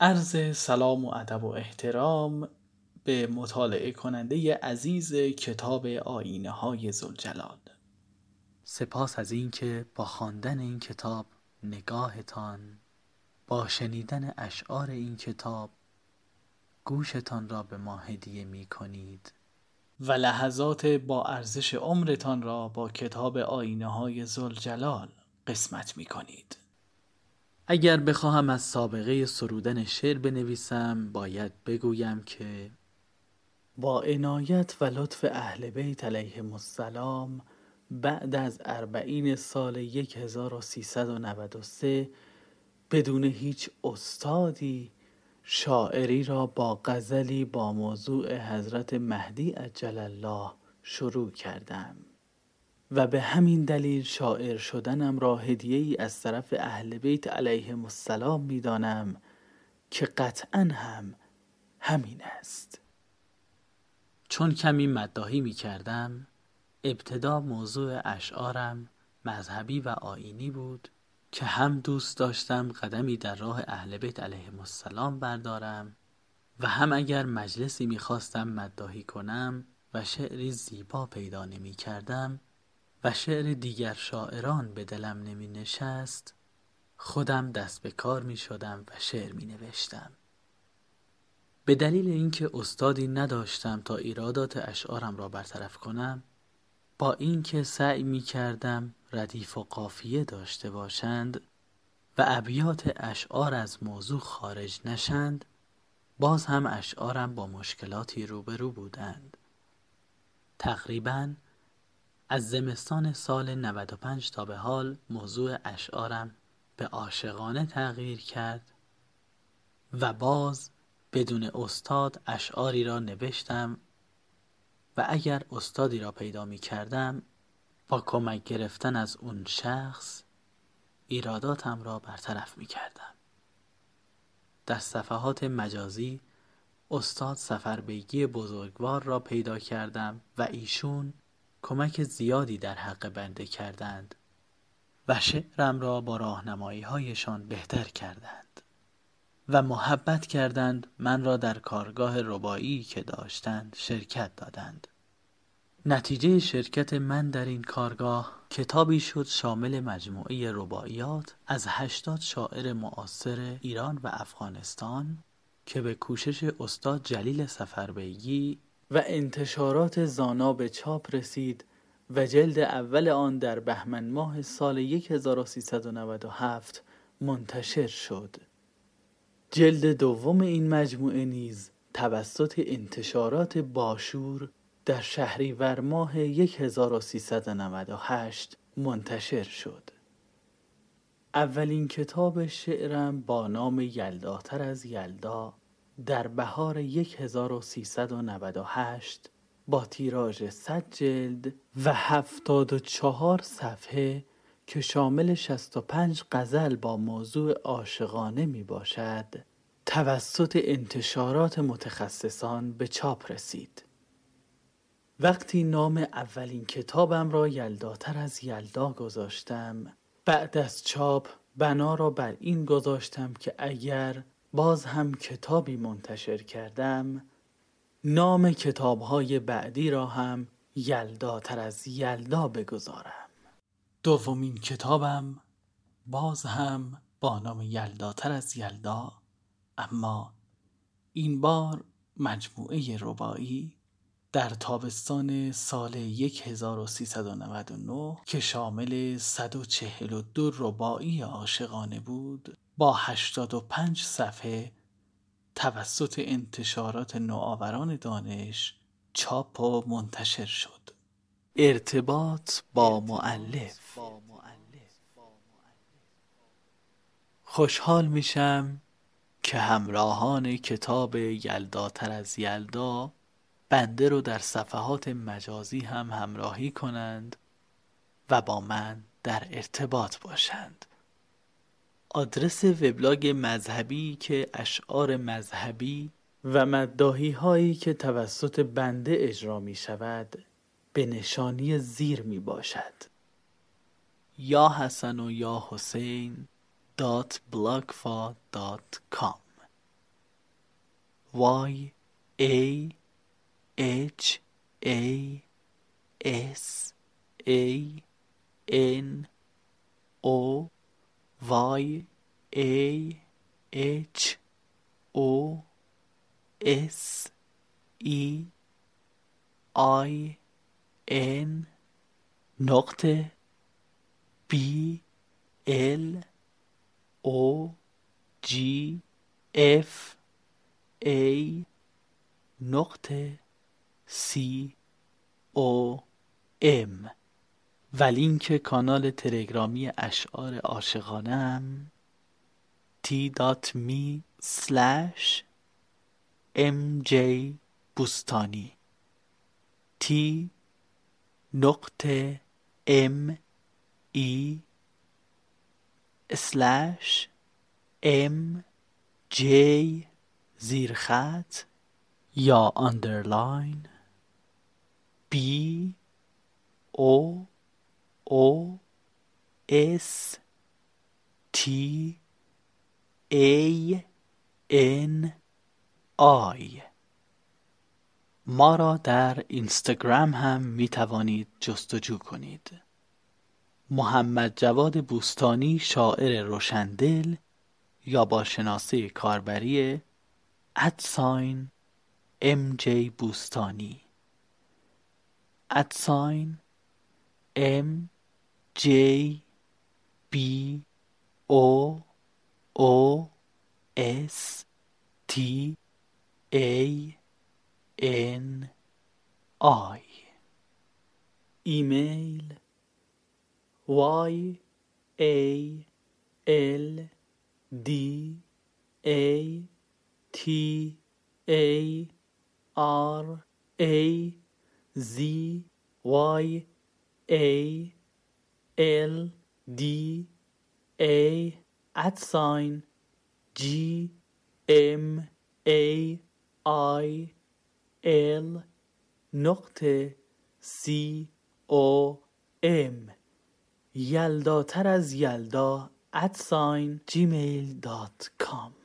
عرض سلام و ادب و احترام به مطالعه کننده عزیز کتاب آینه های زلجلال سپاس از اینکه با خواندن این کتاب نگاهتان با شنیدن اشعار این کتاب گوشتان را به ما هدیه می کنید و لحظات با ارزش عمرتان را با کتاب آینه های زلجلال قسمت می کنید اگر بخواهم از سابقه سرودن شعر بنویسم باید بگویم که با عنایت و لطف اهل بیت علیهم السلام بعد از اربعین سال 1393 بدون هیچ استادی شاعری را با غزلی با موضوع حضرت مهدی عجل الله شروع کردم. و به همین دلیل شاعر شدنم را هدیه ای از طرف اهل بیت علیهم السلام می دانم که قطعا هم همین است. چون کمی مداهی می کردم ابتدا موضوع اشعارم مذهبی و آینی بود که هم دوست داشتم قدمی در راه اهل بیت علیهم السلام بردارم و هم اگر مجلسی می‌خواستم مداهی کنم و شعری زیبا پیدا نمی کردم و شعر دیگر شاعران به دلم نمی نشست خودم دست به کار می شدم و شعر می نوشتم. به دلیل اینکه استادی نداشتم تا ایرادات اشعارم را برطرف کنم با اینکه سعی می کردم ردیف و قافیه داشته باشند و ابیات اشعار از موضوع خارج نشند باز هم اشعارم با مشکلاتی روبرو بودند. تقریبا از زمستان سال 95 تا به حال موضوع اشعارم به عاشقانه تغییر کرد و باز بدون استاد اشعاری را نوشتم و اگر استادی را پیدا می کردم با کمک گرفتن از اون شخص ایراداتم را برطرف می کردم. در صفحات مجازی استاد سفربیگی بزرگوار را پیدا کردم و ایشون کمک زیادی در حق بنده کردند و شعرم را با راهنمایی هایشان بهتر کردند و محبت کردند من را در کارگاه ربایی که داشتند شرکت دادند. نتیجه شرکت من در این کارگاه کتابی شد شامل مجموعه رباعیات از هشتاد شاعر معاصر ایران و افغانستان که به کوشش استاد جلیل سفربیگی و انتشارات زانا به چاپ رسید و جلد اول آن در بهمن ماه سال 1397 منتشر شد. جلد دوم این مجموعه نیز توسط انتشارات باشور در شهریور ماه 1398 منتشر شد. اولین کتاب شعرم با نام یلداتر از یلدا در بهار 1398 با تیراژ 100 جلد و 74 صفحه که شامل 65 غزل با موضوع عاشقانه می باشد توسط انتشارات متخصصان به چاپ رسید. وقتی نام اولین کتابم را یلداتر از یلدا گذاشتم بعد از چاپ بنا را بر این گذاشتم که اگر باز هم کتابی منتشر کردم. نام کتابهای بعدی را هم یلداتر از یلدا بگذارم. دومین کتابم باز هم با نام یلداتر از یلدا اما این بار مجموعه ربایی در تابستان سال 1399 که شامل 142 ربایی عاشقانه بود. با 85 صفحه توسط انتشارات نوآوران دانش چاپ و منتشر شد. ارتباط با معلف خوشحال میشم که همراهان کتاب یلداتر از یلدا بنده رو در صفحات مجازی هم همراهی کنند و با من در ارتباط باشند. آدرس وبلاگ مذهبی که اشعار مذهبی و مداهی هایی که توسط بنده اجرا می شود به نشانی زیر می باشد یا حسن و یا حسین دات Y A H A S A N O Y A H O S E I N نقطه B L O G F A نقطه C O M و لینک کانال تلگرامی اشعار عاشقانم t.me slash mj بوستانی. t نقطه m e slash m j زیرخط یا underline b o s t a n i. ما را در اینستاگرام هم می توانید جستجو کنید. محمد جواد بوستانی شاعر روشندل یا با شناسه کاربری ادساین ام جی بوستانی. ادساین ام جی بی او او اس تی ای ان آی ایمیل y a l d a t a r a z y a l d a sign g m a i l نقطه c o m. یلداتر از یلدا ادساین جیمیل دات کام